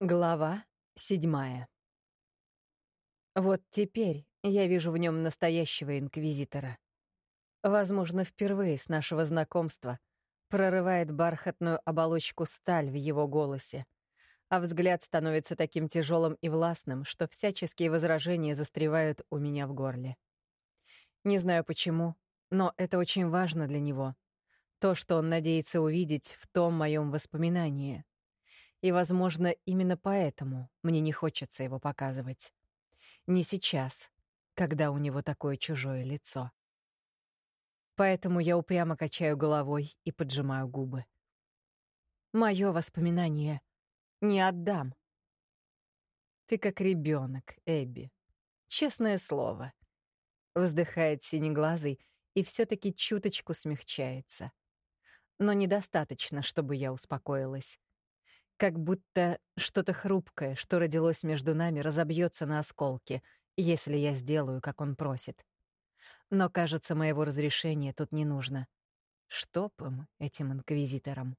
Глава седьмая. Вот теперь я вижу в нем настоящего инквизитора. Возможно, впервые с нашего знакомства прорывает бархатную оболочку сталь в его голосе, а взгляд становится таким тяжелым и властным, что всяческие возражения застревают у меня в горле. Не знаю почему, но это очень важно для него. То, что он надеется увидеть в том моем воспоминании — и, возможно, именно поэтому мне не хочется его показывать. Не сейчас, когда у него такое чужое лицо. Поэтому я упрямо качаю головой и поджимаю губы. Моё воспоминание не отдам. Ты как ребенок, Эбби. Честное слово. Вздыхает синеглазый и все таки чуточку смягчается. Но недостаточно, чтобы я успокоилась. Как будто что-то хрупкое, что родилось между нами, разобьется на осколки, если я сделаю, как он просит. Но, кажется, моего разрешения тут не нужно. Чтоб им, этим инквизиторам.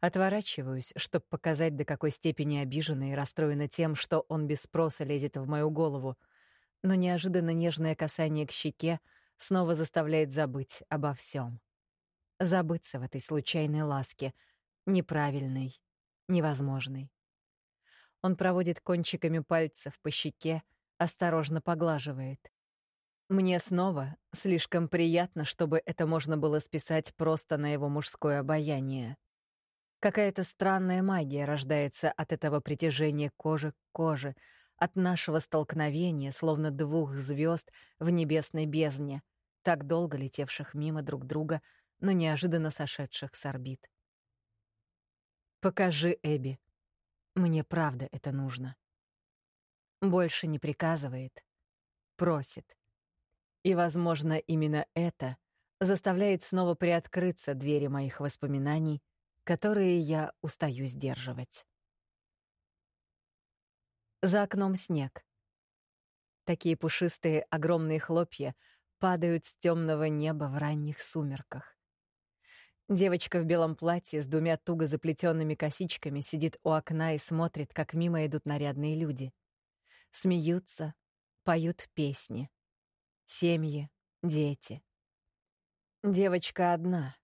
Отворачиваюсь, чтобы показать, до какой степени обижена и расстроена тем, что он без спроса лезет в мою голову, но неожиданно нежное касание к щеке снова заставляет забыть обо всем. Забыться в этой случайной ласке — неправильный, невозможный. Он проводит кончиками пальцев по щеке, осторожно поглаживает. Мне снова слишком приятно, чтобы это можно было списать просто на его мужское обаяние. Какая-то странная магия рождается от этого притяжения кожи к коже, от нашего столкновения, словно двух звезд в небесной бездне, так долго летевших мимо друг друга, но неожиданно сошедших с орбит. Покажи Эбби. Мне правда это нужно. Больше не приказывает, просит. И, возможно, именно это заставляет снова приоткрыться двери моих воспоминаний, которые я устаю сдерживать. За окном снег. Такие пушистые огромные хлопья падают с темного неба в ранних сумерках. Девочка в белом платье с двумя туго заплетенными косичками сидит у окна и смотрит, как мимо идут нарядные люди. Смеются, поют песни. Семьи, дети. Девочка одна.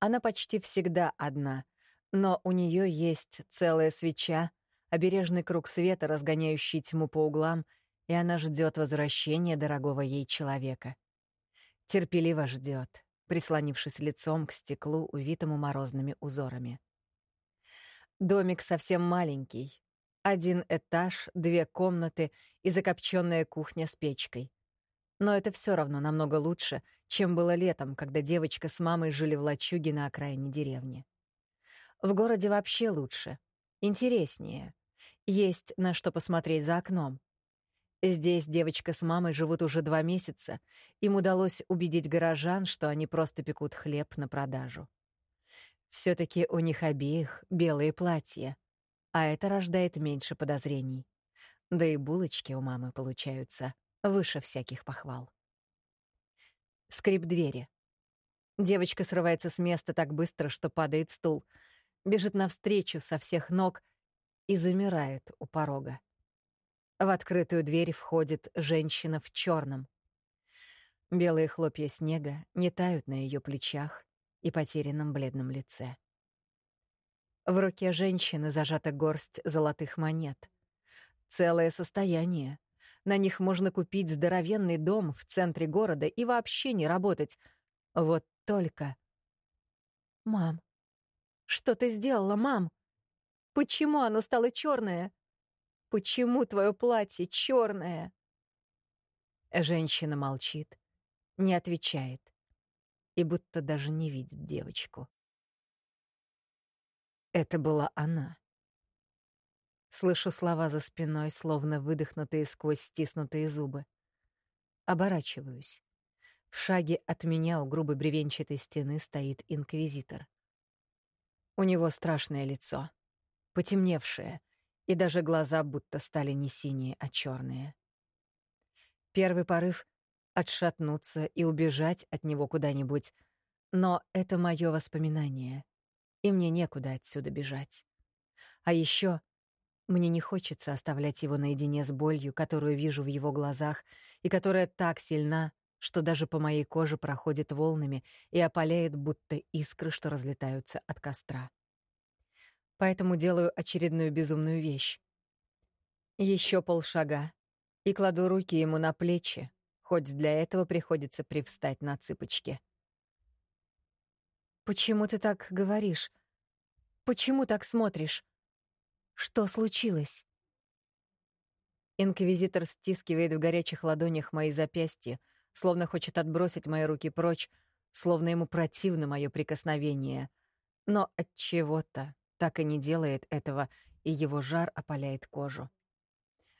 Она почти всегда одна, но у нее есть целая свеча, обережный круг света, разгоняющий тьму по углам, и она ждет возвращения дорогого ей человека. Терпеливо ждет прислонившись лицом к стеклу, увитому морозными узорами. Домик совсем маленький. Один этаж, две комнаты и закопченная кухня с печкой. Но это все равно намного лучше, чем было летом, когда девочка с мамой жили в лачуге на окраине деревни. В городе вообще лучше, интереснее. Есть на что посмотреть за окном. Здесь девочка с мамой живут уже два месяца. Им удалось убедить горожан, что они просто пекут хлеб на продажу. все таки у них обеих белые платья, а это рождает меньше подозрений. Да и булочки у мамы получаются выше всяких похвал. Скрип двери. Девочка срывается с места так быстро, что падает стул, бежит навстречу со всех ног и замирает у порога. В открытую дверь входит женщина в черном. Белые хлопья снега не тают на ее плечах и потерянном бледном лице. В руке женщины зажата горсть золотых монет. Целое состояние. На них можно купить здоровенный дом в центре города и вообще не работать. Вот только... «Мам, что ты сделала, мам? Почему оно стало черное? Почему твое платье черное? Женщина молчит, не отвечает и будто даже не видит девочку. Это была она. Слышу слова за спиной, словно выдохнутые сквозь стиснутые зубы. Оборачиваюсь. В шаге от меня у грубой бревенчатой стены стоит инквизитор. У него страшное лицо, потемневшее, и даже глаза будто стали не синие, а черные. Первый порыв — отшатнуться и убежать от него куда-нибудь, но это мое воспоминание, и мне некуда отсюда бежать. А еще мне не хочется оставлять его наедине с болью, которую вижу в его глазах и которая так сильна, что даже по моей коже проходит волнами и опаляет, будто искры, что разлетаются от костра. Поэтому делаю очередную безумную вещь. Еще полшага и кладу руки ему на плечи, хоть для этого приходится привстать на цыпочки. «Почему ты так говоришь? Почему так смотришь? Что случилось?» Инквизитор стискивает в горячих ладонях мои запястья, словно хочет отбросить мои руки прочь, словно ему противно мое прикосновение. Но от чего-то так и не делает этого, и его жар опаляет кожу.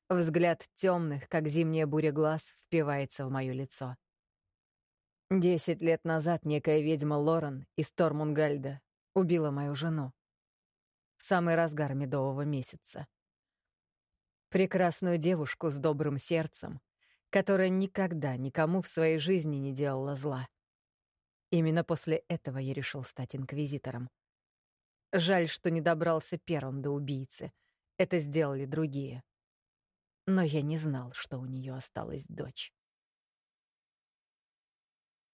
Взгляд темных, как зимняя буря глаз, впивается в мое лицо. Десять лет назад некая ведьма Лорен из Тормунгальда убила мою жену. В самый разгар медового месяца. Прекрасную девушку с добрым сердцем, которая никогда никому в своей жизни не делала зла. Именно после этого я решил стать инквизитором. Жаль, что не добрался первым до убийцы. Это сделали другие. Но я не знал, что у нее осталась дочь.